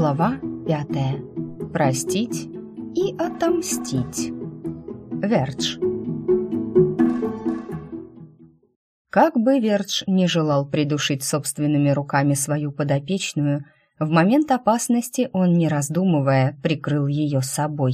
Глава пятая. Простить и отомстить. Вердж. Как бы Вердж не желал придушить собственными руками свою подопечную, в момент опасности он, не раздумывая, прикрыл ее собой.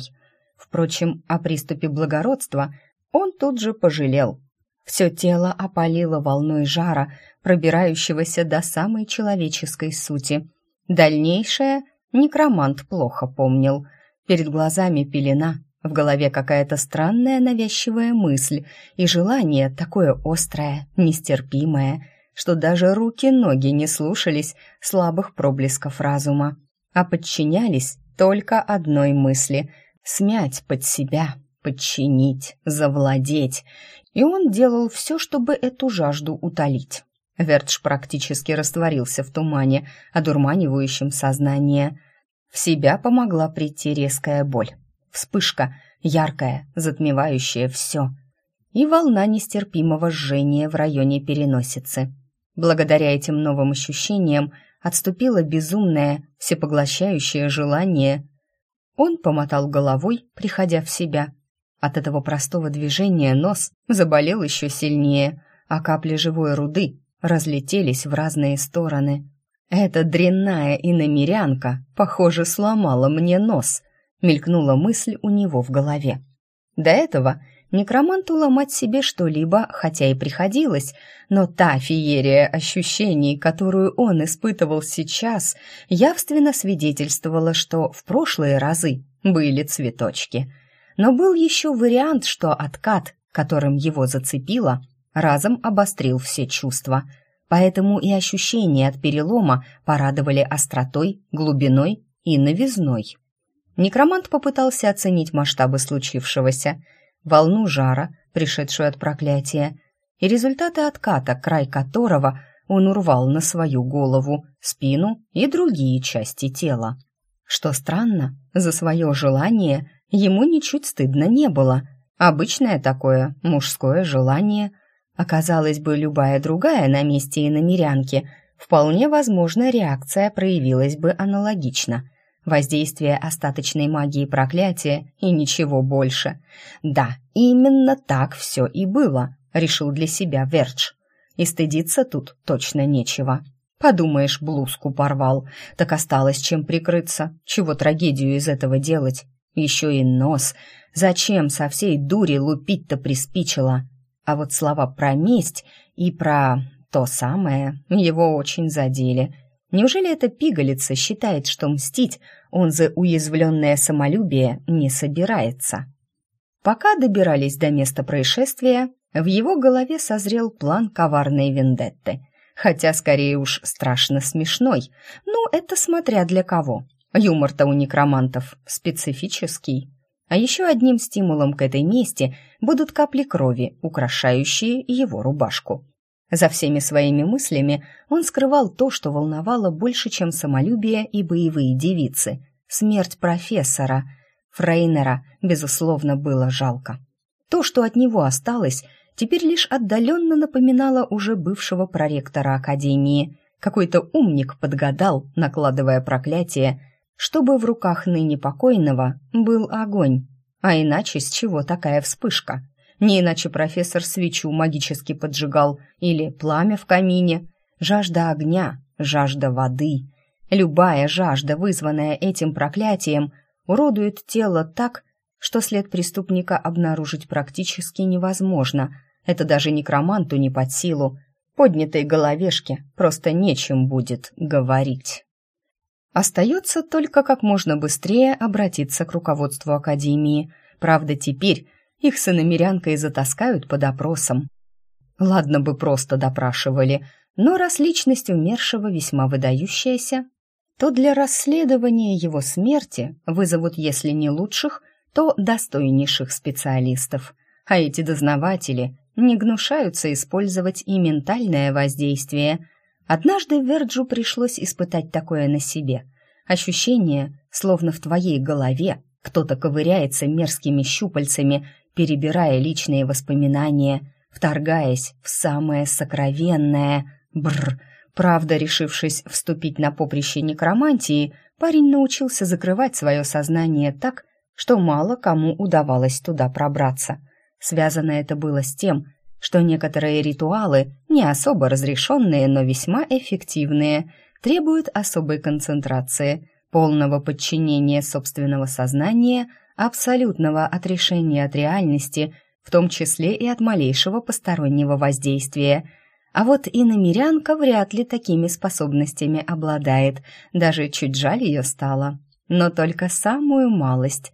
Впрочем, о приступе благородства он тут же пожалел. Все тело опалило волной жара, пробирающегося до самой человеческой сути. Дальнейшее некромант плохо помнил. Перед глазами пелена, в голове какая-то странная навязчивая мысль и желание такое острое, нестерпимое, что даже руки-ноги не слушались слабых проблесков разума, а подчинялись только одной мысли — смять под себя, подчинить, завладеть. И он делал все, чтобы эту жажду утолить. Вертш практически растворился в тумане, одурманивающем сознание. В себя помогла прийти резкая боль. Вспышка, яркая, затмевающая все. И волна нестерпимого жжения в районе переносицы. Благодаря этим новым ощущениям отступило безумное, всепоглощающее желание. Он помотал головой, приходя в себя. От этого простого движения нос заболел еще сильнее, а капли живой руды разлетелись в разные стороны. «Эта дрянная иномерянка, похоже, сломала мне нос», — мелькнула мысль у него в голове. До этого некроманту ломать себе что-либо, хотя и приходилось, но та феерия ощущений, которую он испытывал сейчас, явственно свидетельствовала, что в прошлые разы были цветочки. Но был еще вариант, что откат, которым его зацепило, разом обострил все чувства, поэтому и ощущения от перелома порадовали остротой, глубиной и новизной. Некромант попытался оценить масштабы случившегося, волну жара, пришедшую от проклятия, и результаты отката, край которого он урвал на свою голову, спину и другие части тела. Что странно, за свое желание ему ничуть стыдно не было. Обычное такое мужское желание – Оказалось бы, любая другая на месте и иномерянки, вполне возможно, реакция проявилась бы аналогично. Воздействие остаточной магии проклятия и ничего больше. Да, именно так все и было, решил для себя Вердж. И стыдиться тут точно нечего. Подумаешь, блузку порвал, так осталось чем прикрыться. Чего трагедию из этого делать? Еще и нос. Зачем со всей дури лупить-то приспичило? А вот слова про месть и про то самое его очень задели. Неужели эта пигалица считает, что мстить он за уязвленное самолюбие не собирается? Пока добирались до места происшествия, в его голове созрел план коварной вендетты. Хотя, скорее уж, страшно смешной. Ну, это смотря для кого. Юмор-то у некромантов специфический. А еще одним стимулом к этой мести будут капли крови, украшающие его рубашку. За всеми своими мыслями он скрывал то, что волновало больше, чем самолюбие и боевые девицы. Смерть профессора. Фрейнера, безусловно, было жалко. То, что от него осталось, теперь лишь отдаленно напоминало уже бывшего проректора Академии. Какой-то умник подгадал, накладывая проклятие, чтобы в руках ныне покойного был огонь. А иначе с чего такая вспышка? Не иначе профессор свечу магически поджигал или пламя в камине. Жажда огня, жажда воды. Любая жажда, вызванная этим проклятием, уродует тело так, что след преступника обнаружить практически невозможно. Это даже некроманту не под силу. Поднятой головешке просто нечем будет говорить. Остается только как можно быстрее обратиться к руководству Академии. Правда, теперь их с иномерянкой затаскают под опросом. Ладно бы просто допрашивали, но раз личность умершего весьма выдающаяся, то для расследования его смерти вызовут, если не лучших, то достойнейших специалистов. А эти дознаватели не гнушаются использовать и ментальное воздействие – Однажды Верджу пришлось испытать такое на себе. Ощущение, словно в твоей голове кто-то ковыряется мерзкими щупальцами, перебирая личные воспоминания, вторгаясь в самое сокровенное, бр, Правда, решившись вступить на поприще некромантии, парень научился закрывать свое сознание так, что мало кому удавалось туда пробраться. Связано это было с тем, что некоторые ритуалы, не особо разрешенные, но весьма эффективные, требуют особой концентрации, полного подчинения собственного сознания, абсолютного отрешения от реальности, в том числе и от малейшего постороннего воздействия. А вот и намерянка вряд ли такими способностями обладает, даже чуть жаль ее стало. Но только самую малость.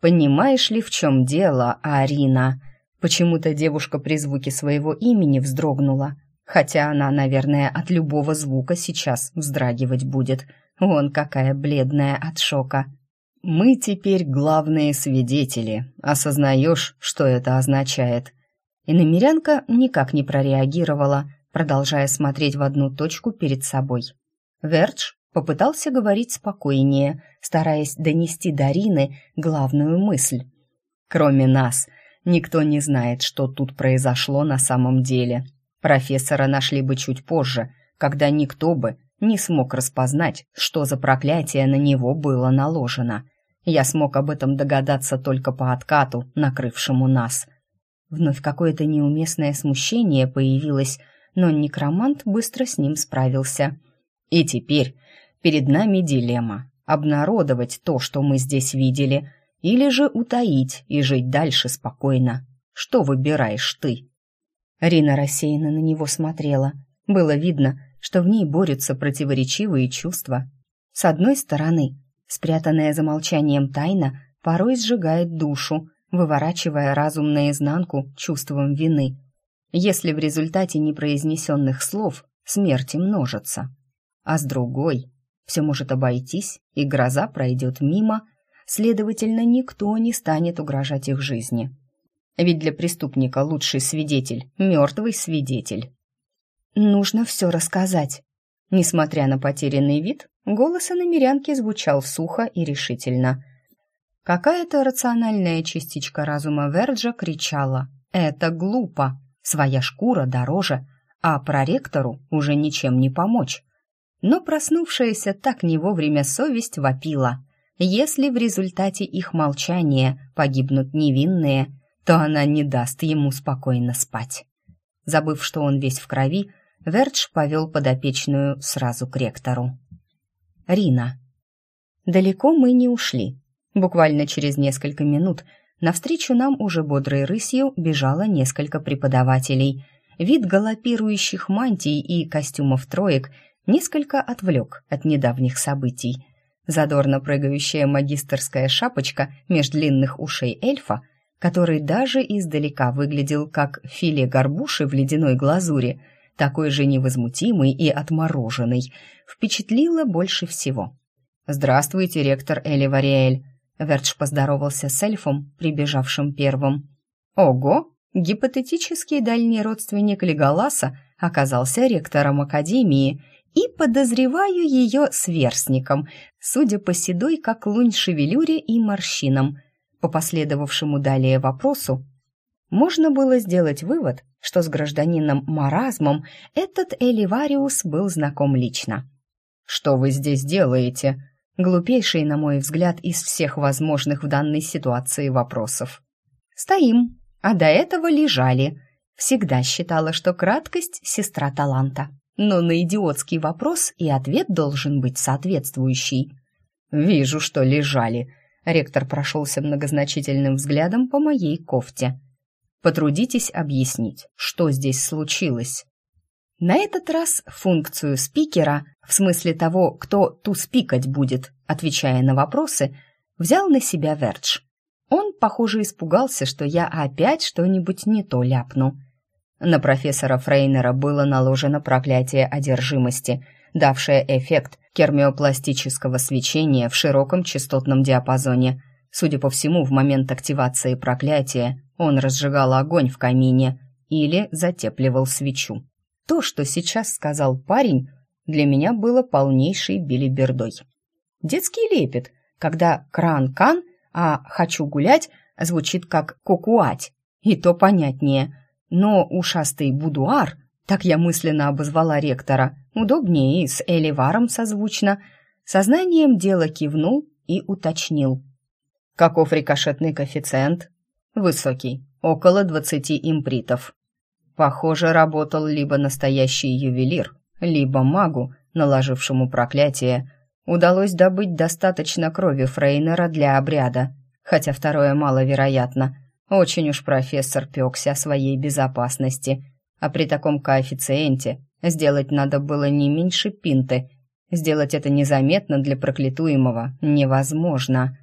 «Понимаешь ли, в чем дело, Арина?» Почему-то девушка при звуке своего имени вздрогнула, хотя она, наверное, от любого звука сейчас вздрагивать будет. Вон какая бледная от шока. «Мы теперь главные свидетели. Осознаешь, что это означает?» И намерянка никак не прореагировала, продолжая смотреть в одну точку перед собой. Вердж попытался говорить спокойнее, стараясь донести до Рины главную мысль. «Кроме нас, Никто не знает, что тут произошло на самом деле. Профессора нашли бы чуть позже, когда никто бы не смог распознать, что за проклятие на него было наложено. Я смог об этом догадаться только по откату, накрывшему нас. Вновь какое-то неуместное смущение появилось, но некромант быстро с ним справился. И теперь перед нами дилемма — обнародовать то, что мы здесь видели — или же утаить и жить дальше спокойно. Что выбираешь ты?» Рина рассеянно на него смотрела. Было видно, что в ней борются противоречивые чувства. С одной стороны, спрятанная за молчанием тайна порой сжигает душу, выворачивая разум наизнанку чувством вины. Если в результате непроизнесенных слов смерти множится. А с другой, все может обойтись, и гроза пройдет мимо, следовательно, никто не станет угрожать их жизни. Ведь для преступника лучший свидетель — мертвый свидетель. «Нужно все рассказать». Несмотря на потерянный вид, голос иномерянки звучал сухо и решительно. Какая-то рациональная частичка разума Верджа кричала «Это глупо! Своя шкура дороже, а проректору уже ничем не помочь». Но проснувшаяся так не вовремя совесть вопила если в результате их молчания погибнут невинные, то она не даст ему спокойно спать. Забыв, что он весь в крови, Вердж повел подопечную сразу к ректору. Рина. Далеко мы не ушли. Буквально через несколько минут навстречу нам уже бодрой рысью бежало несколько преподавателей. Вид галопирующих мантий и костюмов троек несколько отвлек от недавних событий – задорно прыгающая магистерская шапочка меж длинных ушей эльфа, который даже издалека выглядел как филе горбуши в ледяной глазури, такой же невозмутимый и отмороженный, впечатлила больше всего. «Здравствуйте, ректор Эли Вариэль!» Вердж поздоровался с эльфом, прибежавшим первым. «Ого! Гипотетический дальний родственник Леголаса оказался ректором Академии и подозреваю ее сверстником, судя по седой, как лунь шевелюре и морщинам. По последовавшему далее вопросу, можно было сделать вывод, что с гражданином Маразмом этот Эливариус был знаком лично. «Что вы здесь делаете?» Глупейший, на мой взгляд, из всех возможных в данной ситуации вопросов. «Стоим, а до этого лежали», Всегда считала, что краткость — сестра таланта. Но на идиотский вопрос и ответ должен быть соответствующий. «Вижу, что лежали», — ректор прошелся многозначительным взглядом по моей кофте. «Потрудитесь объяснить, что здесь случилось». На этот раз функцию спикера, в смысле того, кто ту спикать будет, отвечая на вопросы, взял на себя Вердж. Он, похоже, испугался, что я опять что-нибудь не то ляпну. На профессора Фрейнера было наложено проклятие одержимости, давшее эффект кермиопластического свечения в широком частотном диапазоне. Судя по всему, в момент активации проклятия он разжигал огонь в камине или затепливал свечу. То, что сейчас сказал парень, для меня было полнейшей билибердой. Детский лепет, когда кран-кан а «хочу гулять» звучит как «кукуать», и то понятнее. Но ушастый будуар, так я мысленно обозвала ректора, Удобнее и с Эливаром созвучно. Сознанием дела кивнул и уточнил. Каков рикошетный коэффициент? Высокий, около двадцати импритов. Похоже, работал либо настоящий ювелир, либо магу, наложившему проклятие, удалось добыть достаточно крови Фрейнера для обряда, хотя второе маловероятно. Очень уж профессор пёкся о своей безопасности, а при таком коэффициенте сделать надо было не меньше пинты. Сделать это незаметно для проклятуемого невозможно.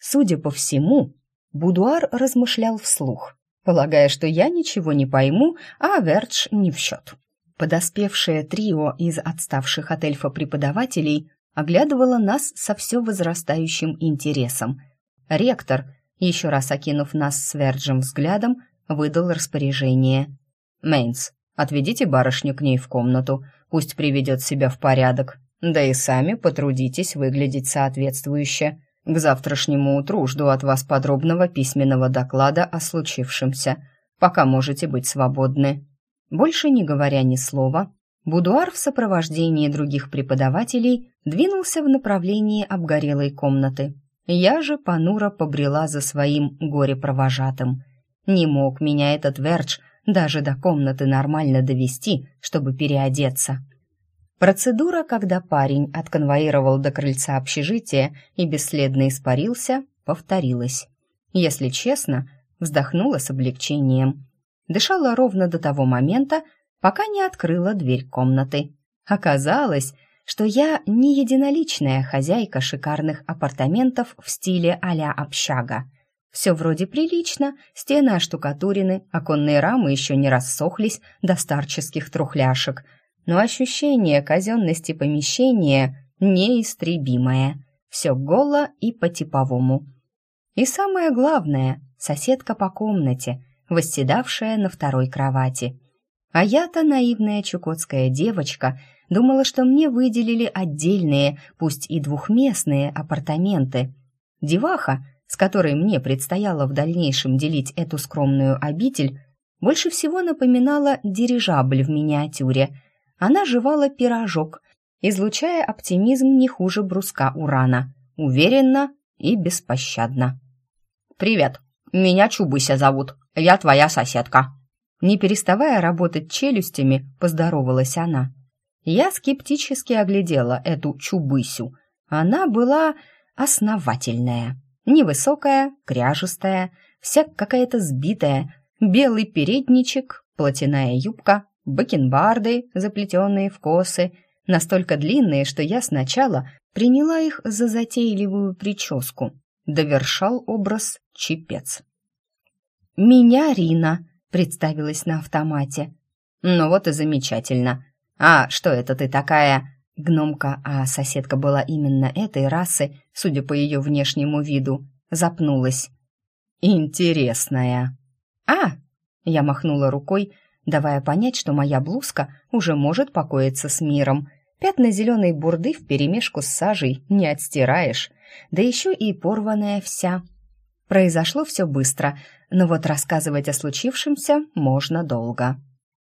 Судя по всему, Будуар размышлял вслух, полагая, что я ничего не пойму, а Вердж не в счет. Подоспевшее трио из отставших от эльфа преподавателей оглядывало нас со все возрастающим интересом. Ректор, еще раз окинув нас с взглядом, выдал распоряжение. «Мейнс, отведите барышню к ней в комнату, пусть приведет себя в порядок, да и сами потрудитесь выглядеть соответствующе. К завтрашнему утру жду от вас подробного письменного доклада о случившемся. Пока можете быть свободны». Больше не говоря ни слова, Будуар в сопровождении других преподавателей двинулся в направлении обгорелой комнаты. Я же понуро побрела за своим горе-провожатым. Не мог меня этот Вердж даже до комнаты нормально довести, чтобы переодеться. Процедура, когда парень отконвоировал до крыльца общежития и бесследно испарился, повторилась. Если честно, вздохнула с облегчением дышала ровно до того момента, пока не открыла дверь комнаты. Оказалось, что я не единоличная хозяйка шикарных апартаментов в стиле а-ля общага. Все вроде прилично, стены оштукатурены, оконные рамы еще не рассохлись до старческих трухляшек, но ощущение казенности помещения неистребимое. Все голо и по-типовому. И самое главное, соседка по комнате — восседавшая на второй кровати. А я-то, наивная чукотская девочка, думала, что мне выделили отдельные, пусть и двухместные апартаменты. Деваха, с которой мне предстояло в дальнейшем делить эту скромную обитель, больше всего напоминала дирижабль в миниатюре. Она жевала пирожок, излучая оптимизм не хуже бруска урана, уверенно и беспощадно. «Привет, меня Чубыся зовут», я твоя соседка». Не переставая работать челюстями, поздоровалась она. Я скептически оглядела эту чубысю. Она была основательная. Невысокая, кряжестая, вся какая-то сбитая. Белый передничек, платяная юбка, бакенбарды, заплетенные в косы, настолько длинные, что я сначала приняла их за затейливую прическу. Довершал образ чепец. «Меня Рина», — представилась на автомате. «Ну вот и замечательно. А что это ты такая?» Гномка, а соседка была именно этой расы, судя по ее внешнему виду, запнулась. «Интересная». «А!» — я махнула рукой, давая понять, что моя блузка уже может покоиться с миром. Пятна зеленой бурды вперемешку с сажей не отстираешь, да еще и порванная вся. Произошло все быстро, но вот рассказывать о случившемся можно долго.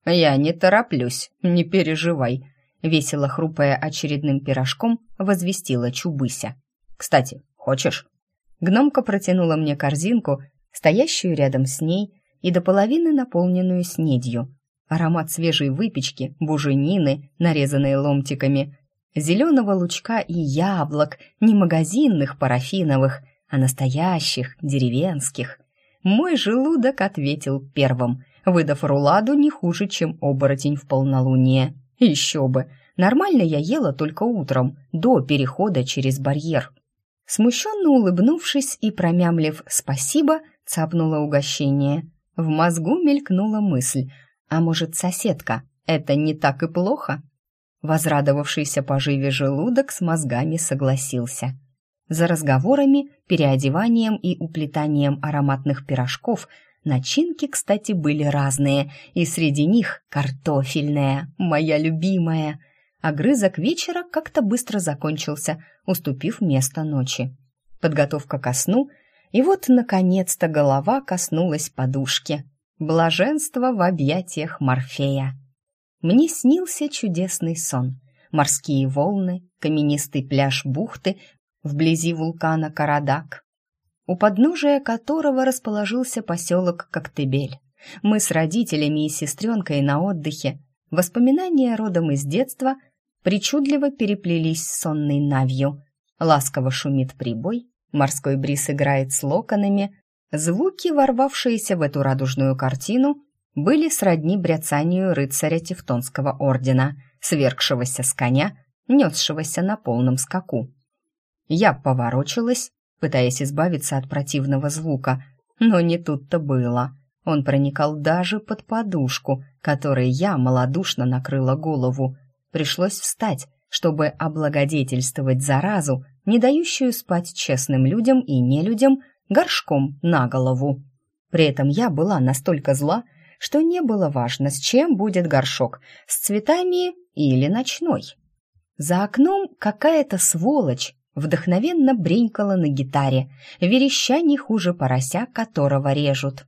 «Я не тороплюсь, не переживай», — весело хрупая очередным пирожком, возвестила Чубыся. «Кстати, хочешь?» Гномка протянула мне корзинку, стоящую рядом с ней и до половины наполненную снедью. Аромат свежей выпечки, буженины, нарезанные ломтиками, зеленого лучка и яблок, не магазинных парафиновых, а настоящих, деревенских. Мой желудок ответил первым, выдав руладу не хуже, чем оборотень в полнолуние. Еще бы, нормально я ела только утром, до перехода через барьер. Смущенно улыбнувшись и промямлив «спасибо», цапнула угощение. В мозгу мелькнула мысль, а может, соседка, это не так и плохо? Возрадовавшийся поживе желудок с мозгами согласился. За разговорами, переодеванием и уплетанием ароматных пирожков начинки, кстати, были разные, и среди них картофельная, моя любимая. Огрызок вечера как-то быстро закончился, уступив место ночи. Подготовка ко сну, и вот, наконец-то, голова коснулась подушки. Блаженство в объятиях Морфея. мне снился чудесный сон. Морские волны, каменистый пляж бухты вблизи вулкана Карадак, у подножия которого расположился поселок Коктебель. Мы с родителями и сестренкой на отдыхе. Воспоминания родом из детства причудливо переплелись с сонной навью. Ласково шумит прибой, морской бриз играет с локонами. Звуки, ворвавшиеся в эту радужную картину, были сродни бряцанию рыцаря Тевтонского ордена, свергшегося с коня, несшегося на полном скаку. Я поворочилась, пытаясь избавиться от противного звука, но не тут-то было. Он проникал даже под подушку, которой я малодушно накрыла голову. Пришлось встать, чтобы облагодетельствовать заразу, не дающую спать честным людям и нелюдям, горшком на голову. При этом я была настолько зла, что не было важно, с чем будет горшок, с цветами или ночной. За окном какая-то сволочь вдохновенно бренькала на гитаре, вереща не хуже порося, которого режут.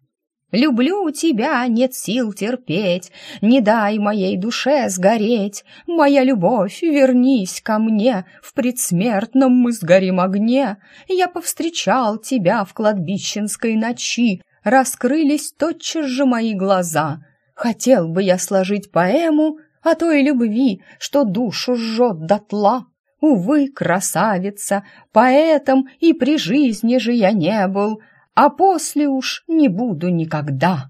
«Люблю тебя, нет сил терпеть, не дай моей душе сгореть, моя любовь, вернись ко мне, в предсмертном мы сгорим огне, я повстречал тебя в кладбищенской ночи, раскрылись тотчас же мои глаза. Хотел бы я сложить поэму о той любви, что душу жжет дотла. Увы, красавица, поэтом и при жизни же я не был, а после уж не буду никогда.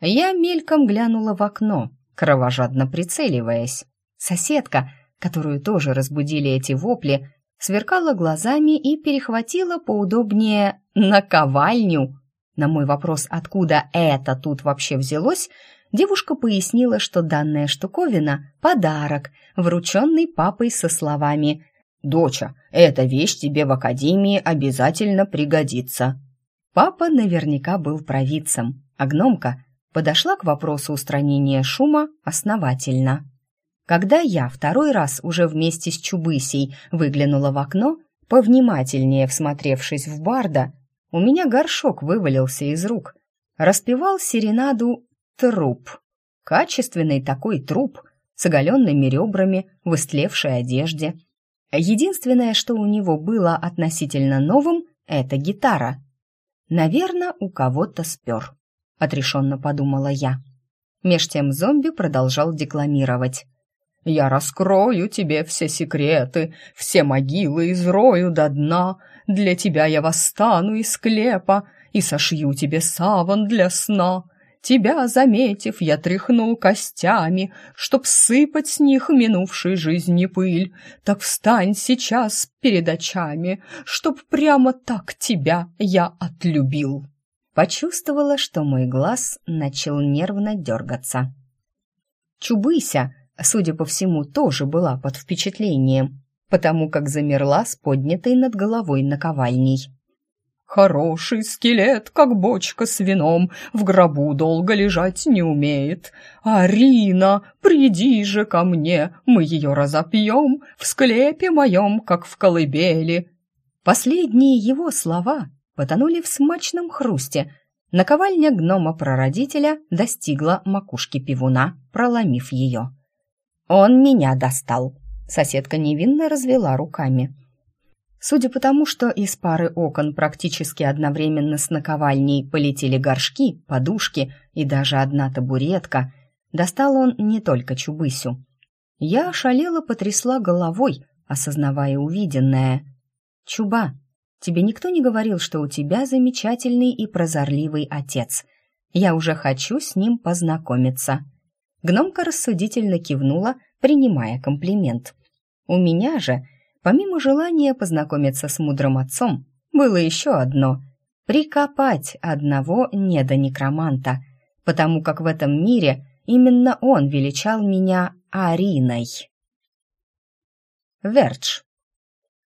Я мельком глянула в окно, кровожадно прицеливаясь. Соседка, которую тоже разбудили эти вопли, сверкала глазами и перехватила поудобнее наковальню. На мой вопрос, откуда это тут вообще взялось, девушка пояснила, что данная штуковина — подарок, врученный папой со словами «Доча, эта вещь тебе в академии обязательно пригодится». Папа наверняка был провидцем, а гномка подошла к вопросу устранения шума основательно. Когда я второй раз уже вместе с Чубысей выглянула в окно, повнимательнее всмотревшись в Барда, у меня горшок вывалился из рук. Распевал серенаду «Труп». Качественный такой труп с оголенными ребрами в истлевшей одежде. Единственное, что у него было относительно новым, это гитара. Наверное, у кого-то спер, отрешенно подумала я. Меж тем зомби продолжал декламировать. Я раскрою тебе все секреты, все могилы изрою до дна. Для тебя я восстану из склепа и сошью тебе саван для сна. Тебя, заметив, я тряхнул костями, Чтоб сыпать с них минувшей жизни пыль. Так встань сейчас перед очами, Чтоб прямо так тебя я отлюбил. Почувствовала, что мой глаз начал нервно дергаться. Чубыся, судя по всему, тоже была под впечатлением, потому как замерла с поднятой над головой наковальней. Хороший скелет, как бочка с вином, в гробу долго лежать не умеет. Арина, приди же ко мне, мы ее разопьем в склепе моем, как в колыбели. Последние его слова потонули в смачном хрусте. Наковальня гнома-прародителя достигла макушки пивуна, проломив ее. «Он меня достал!» Соседка невинно развела руками. Судя по тому, что из пары окон практически одновременно с наковальней полетели горшки, подушки и даже одна табуретка, достал он не только Чубысю. Я ошалела потрясла головой, осознавая увиденное. «Чуба, тебе никто не говорил, что у тебя замечательный и прозорливый отец. Я уже хочу с ним познакомиться». Гномка рассудительно кивнула, принимая комплимент. «У меня же...» Помимо желания познакомиться с мудрым отцом, было еще одно — прикопать одного недонекроманта, потому как в этом мире именно он величал меня Ариной. Вердж.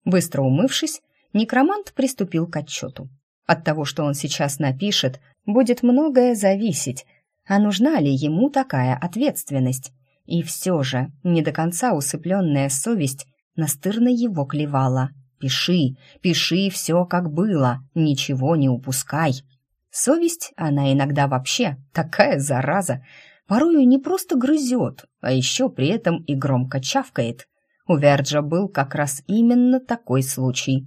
Быстро умывшись, некромант приступил к отчету. От того, что он сейчас напишет, будет многое зависеть, а нужна ли ему такая ответственность. И все же, не до конца усыпленная совесть настырно его клевала. «Пиши, пиши все, как было, ничего не упускай». Совесть, она иногда вообще такая зараза. порою не просто грызет, а еще при этом и громко чавкает. У Верджа был как раз именно такой случай.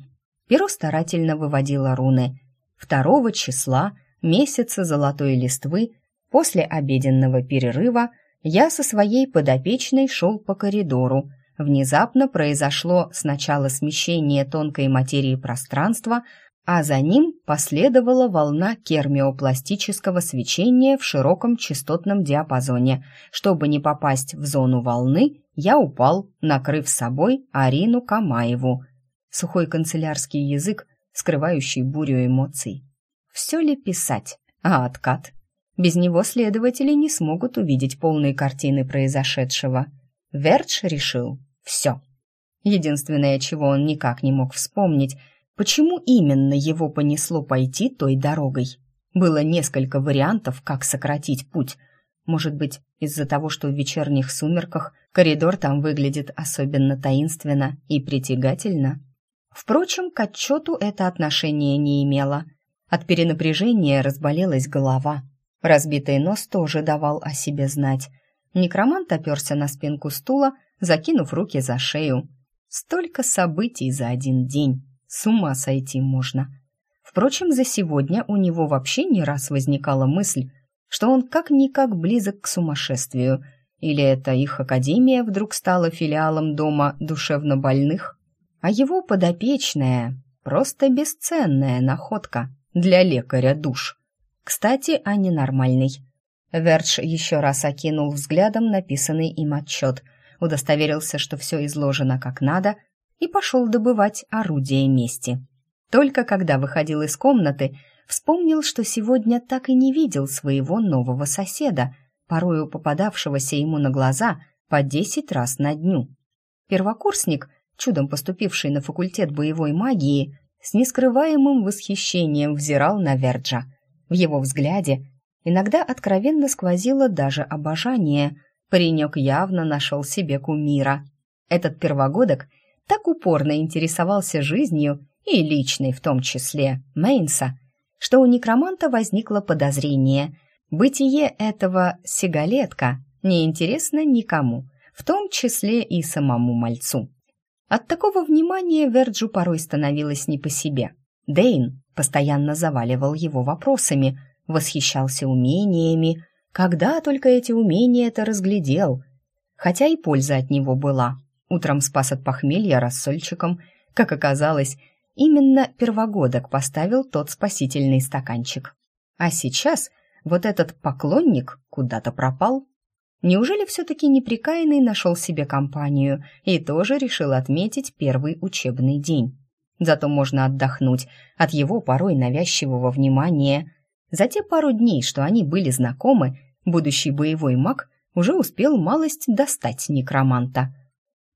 Перо старательно выводило руны. Второго числа месяца золотой листвы после обеденного перерыва я со своей подопечной шел по коридору. Внезапно произошло сначала смещение тонкой материи пространства, а за ним последовала волна кермиопластического свечения в широком частотном диапазоне. Чтобы не попасть в зону волны, я упал, накрыв собой Арину Камаеву. Сухой канцелярский язык, скрывающий бурю эмоций. Все ли писать? А откат? Без него следователи не смогут увидеть полной картины произошедшего. Вердж решил «все». Единственное, чего он никак не мог вспомнить – Почему именно его понесло пойти той дорогой? Было несколько вариантов, как сократить путь. Может быть, из-за того, что в вечерних сумерках коридор там выглядит особенно таинственно и притягательно? Впрочем, к отчету это отношение не имело. От перенапряжения разболелась голова. Разбитый нос тоже давал о себе знать. Некромант оперся на спинку стула, закинув руки за шею. Столько событий за один день. С ума сойти можно. Впрочем, за сегодня у него вообще не раз возникала мысль, что он как-никак близок к сумасшествию. Или это их академия вдруг стала филиалом дома душевнобольных? А его подопечная — просто бесценная находка для лекаря душ. Кстати, о ненормальной. Вердж еще раз окинул взглядом написанный им отчет, удостоверился, что все изложено как надо — и пошел добывать орудие мести. Только когда выходил из комнаты, вспомнил, что сегодня так и не видел своего нового соседа, порою попадавшегося ему на глаза по десять раз на дню. Первокурсник, чудом поступивший на факультет боевой магии, с нескрываемым восхищением взирал на Верджа. В его взгляде иногда откровенно сквозило даже обожание. Паренек явно нашел себе кумира. Этот первогодок так упорно интересовался жизнью и личной в том числе Мейнса, что у некроманта возникло подозрение. Бытие этого сигалетка неинтересно никому, в том числе и самому мальцу. От такого внимания Верджу порой становилось не по себе. Дейн постоянно заваливал его вопросами, восхищался умениями, когда только эти умения-то разглядел, хотя и польза от него была – Утром спас от похмелья рассольчиком. Как оказалось, именно первогодок поставил тот спасительный стаканчик. А сейчас вот этот поклонник куда-то пропал. Неужели все-таки неприкаянный нашел себе компанию и тоже решил отметить первый учебный день? Зато можно отдохнуть от его порой навязчивого внимания. За те пару дней, что они были знакомы, будущий боевой маг уже успел малость достать некроманта.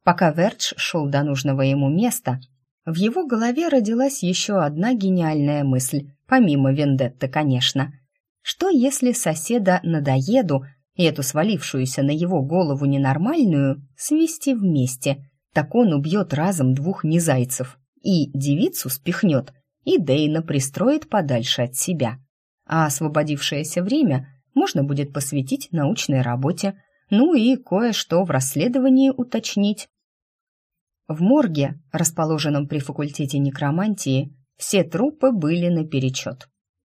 Пока Вердж шел до нужного ему места, в его голове родилась еще одна гениальная мысль, помимо вендетты, конечно. Что если соседа надоеду и эту свалившуюся на его голову ненормальную свести вместе? Так он убьет разом двух незайцев и девицу спихнет, и Дейна пристроит подальше от себя. А освободившееся время можно будет посвятить научной работе, ну и кое-что в расследовании уточнить. В морге, расположенном при факультете некромантии, все трупы были наперечет.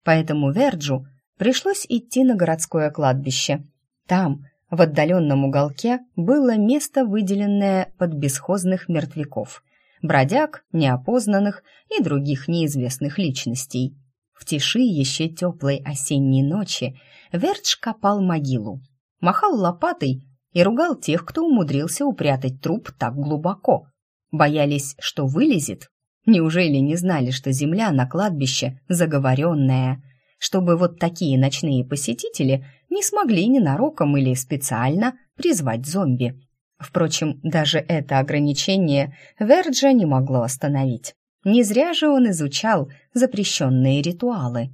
Поэтому Верджу пришлось идти на городское кладбище. Там, в отдаленном уголке, было место, выделенное под бесхозных мертвяков, бродяг, неопознанных и других неизвестных личностей. В тиши еще теплой осенней ночи Вердж копал могилу, махал лопатой и ругал тех, кто умудрился упрятать труп так глубоко. Боялись, что вылезет? Неужели не знали, что земля на кладбище заговоренная? Чтобы вот такие ночные посетители не смогли ненароком или специально призвать зомби. Впрочем, даже это ограничение Верджа не могло остановить. Не зря же он изучал запрещенные ритуалы.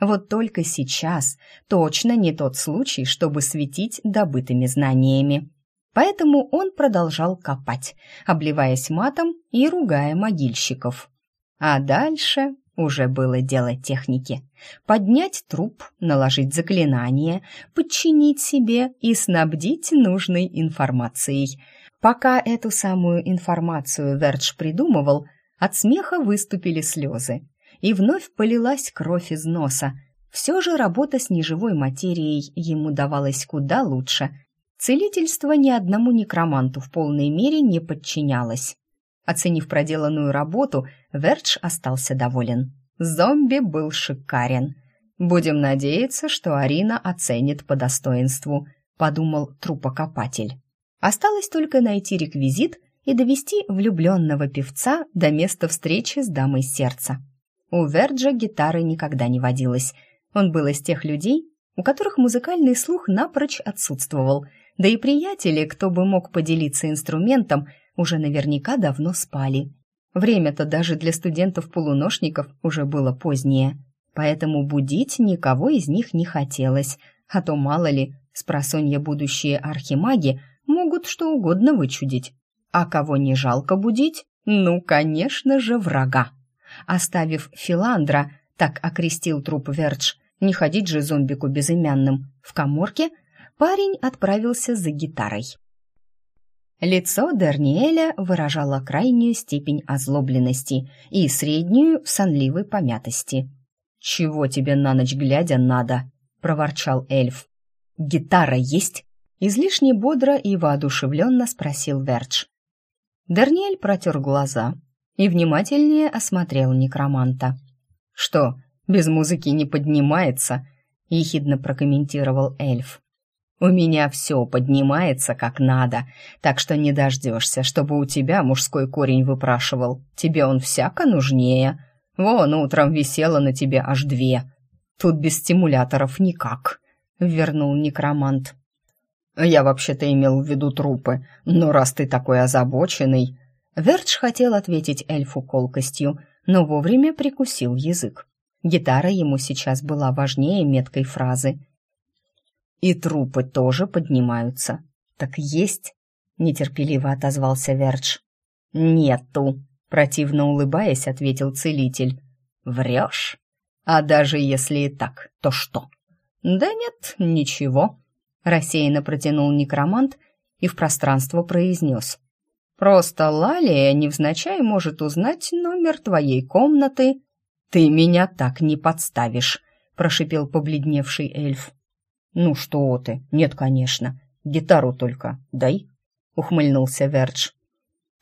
Вот только сейчас точно не тот случай, чтобы светить добытыми знаниями. Поэтому он продолжал копать, обливаясь матом и ругая могильщиков. А дальше уже было дело техники. Поднять труп, наложить заклинание, подчинить себе и снабдить нужной информацией. Пока эту самую информацию Вердж придумывал, от смеха выступили слезы. И вновь полилась кровь из носа. Все же работа с неживой материей ему давалась куда лучше. Целительство ни одному некроманту в полной мере не подчинялось. Оценив проделанную работу, Вердж остался доволен. Зомби был шикарен. «Будем надеяться, что Арина оценит по достоинству», — подумал трупокопатель. Осталось только найти реквизит и довести влюбленного певца до места встречи с дамой сердца. У Верджа гитары никогда не водилось. Он был из тех людей, у которых музыкальный слух напрочь отсутствовал, да и приятели, кто бы мог поделиться инструментом, уже наверняка давно спали. Время-то даже для студентов-полуношников уже было позднее, поэтому будить никого из них не хотелось, а то, мало ли, спросонья будущие архимаги могут что угодно вычудить. А кого не жалко будить? Ну, конечно же, врага. Оставив Филандра, так окрестил труп Вердж, не ходить же зомбику безымянным, в коморке, парень отправился за гитарой. Лицо Дерниэля выражало крайнюю степень озлобленности и среднюю сонливой помятости. «Чего тебе на ночь глядя надо?» — проворчал эльф. «Гитара есть?» — излишне бодро и воодушевленно спросил Вердж. Дерниэль протер глаза и внимательнее осмотрел некроманта. «Что, без музыки не поднимается?» — ехидно прокомментировал эльф. У меня все поднимается как надо, так что не дождешься, чтобы у тебя мужской корень выпрашивал. Тебе он всяко нужнее. Вон, утром висело на тебе аж две. Тут без стимуляторов никак», — вернул некромант. «Я вообще-то имел в виду трупы, но раз ты такой озабоченный...» Вердж хотел ответить эльфу колкостью, но вовремя прикусил язык. Гитара ему сейчас была важнее меткой фразы. И трупы тоже поднимаются. Так есть? Нетерпеливо отозвался Вердж. Нету, противно улыбаясь, ответил целитель. Врешь? А даже если и так, то что? Да нет, ничего. Рассеянно протянул некромант и в пространство произнес. Просто Лалия невзначай может узнать номер твоей комнаты. Ты меня так не подставишь, прошипел побледневший эльф. «Ну что ты? Нет, конечно. Гитару только дай», — ухмыльнулся Вердж.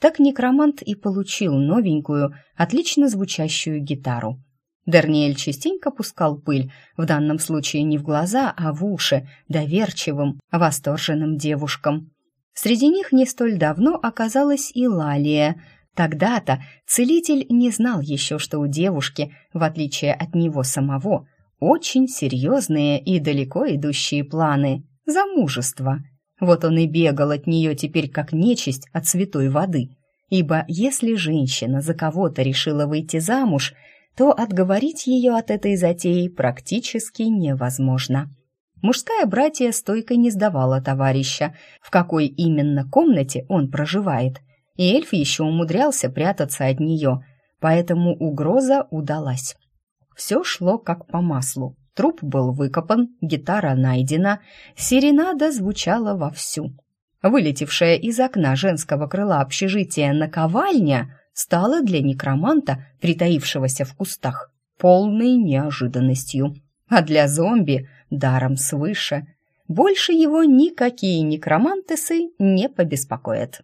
Так некромант и получил новенькую, отлично звучащую гитару. Дерниэль частенько пускал пыль, в данном случае не в глаза, а в уши, доверчивым, восторженным девушкам. Среди них не столь давно оказалась и Лалия. Тогда-то целитель не знал еще, что у девушки, в отличие от него самого, очень серьезные и далеко идущие планы. Замужество. Вот он и бегал от нее теперь как нечисть от святой воды. Ибо если женщина за кого-то решила выйти замуж, то отговорить ее от этой затеи практически невозможно. Мужская братья стойко не сдавала товарища, в какой именно комнате он проживает, и эльф еще умудрялся прятаться от нее, поэтому угроза удалась. Все шло как по маслу. Труп был выкопан, гитара найдена, серенада звучала вовсю. Вылетевшая из окна женского крыла общежития наковальня стала для некроманта, притаившегося в кустах, полной неожиданностью. А для зомби — даром свыше. Больше его никакие некромантесы не побеспокоят.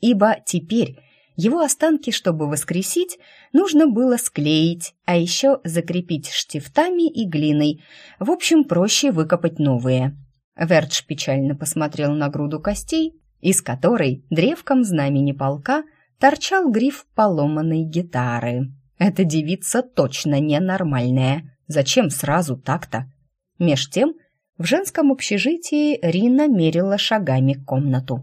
Ибо теперь его останки, чтобы воскресить, нужно было склеить, а еще закрепить штифтами и глиной. В общем, проще выкопать новые. Вердж печально посмотрел на груду костей, из которой древком знамени полка торчал гриф поломанной гитары. Эта девица точно ненормальная. Зачем сразу так-то? Меж тем, в женском общежитии Рина мерила шагами комнату.